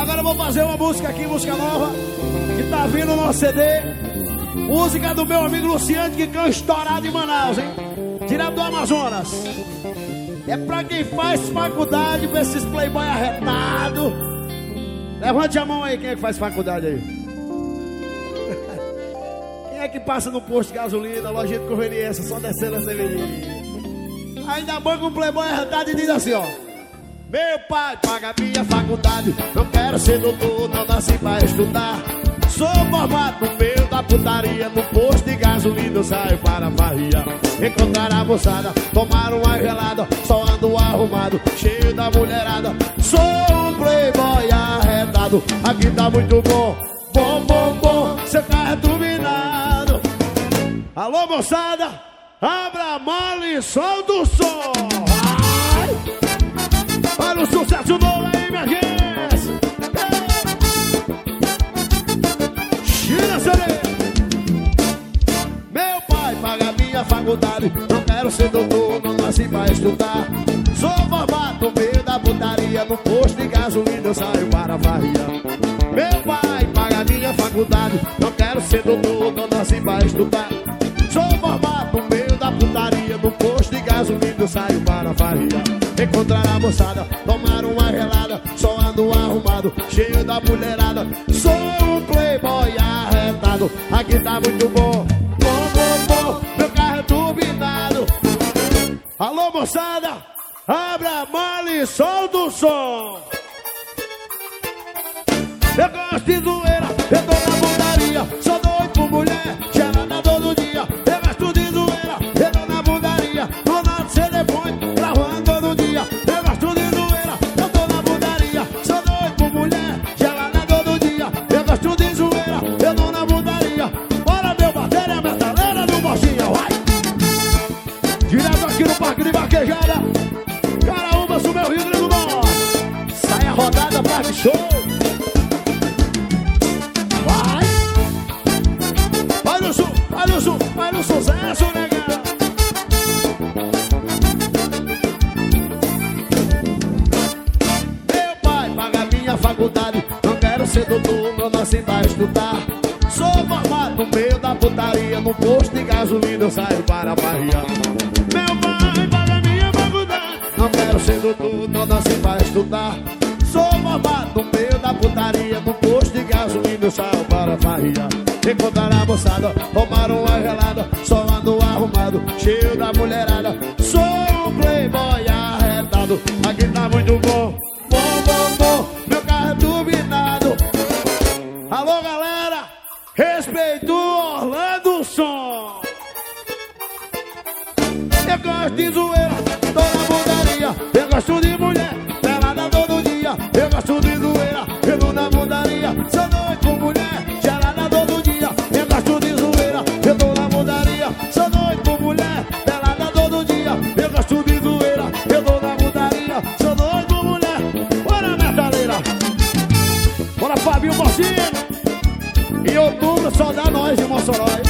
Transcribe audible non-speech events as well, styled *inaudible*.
Agora eu vou fazer uma música aqui, música nova, que tá vindo no CD. Música do meu amigo Luciano, que canta estourado em Manaus, hein? Tirado do Amazonas. É pra quem faz faculdade, pra esses playboy arretado. Levante a mão aí, quem é que faz faculdade aí? *laughs* Quem é que passa no posto de gasolina, loja de conveniência, só descendo a cervejinha? Ainda banca um playboy arretado e diz assim, ó. Meu pai paga minha faculdade, não quero ser doutor, não nasci pra estudar. Sou formado no meio da putaria, no posto de gasolina eu saio para a farria. Encontrar a moçada, tomar uma gelada, só ando arrumado, cheio da mulherada. Sou um playboy arretado, aqui tá muito bom, bom, bom, bom, seu carro é turbinado. Alô moçada, abra a mala e solta o som. Faculdade, não quero ser doutor, não nasci pra estudar. Sou formado meio da putaria, no posto de gasolina eu saio para a farria. Meu pai paga minha faculdade, não quero ser doutor, não nasci pra estudar. Sou formado meio da putaria, no posto de gasolina eu saio para a farria. Encontrar a moçada, tomar uma gelada, só ando arrumado, cheio da mulherada. Sou um playboy arretado, aqui tá muito bom, moçada, abra a mala e solta o som. Eu gosto de zoeira, rodada, Parque Show. Vai! Vai no sul, vai no sul, vai no sucesso, nega! Meu pai paga minha faculdade, não quero ser doutor, não nasci pra estudar. Sou formado no meio da putaria, no posto de gasolina eu saio para a barriga. Meu pai paga minha faculdade, não quero ser doutor, não nasci pra estudar. Saio para a farria. Encontrar a moçada, tomar uma gelada, só ando arrumado, cheio da mulherada. Sou um playboy arretado, aqui tá muito bom, bom, bom, bom, meu carro é turbinado. Alô galera, respeito Orlando Som. Eu gosto de zoeira, tô na bundaria. Eu gosto de mulher, pelada todo dia. Eu gosto de zoeira, eu tô na bundaria. Sou Fabinho Mocinho. Em outubro só dá nós de Mossoró.